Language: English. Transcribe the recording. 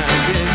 I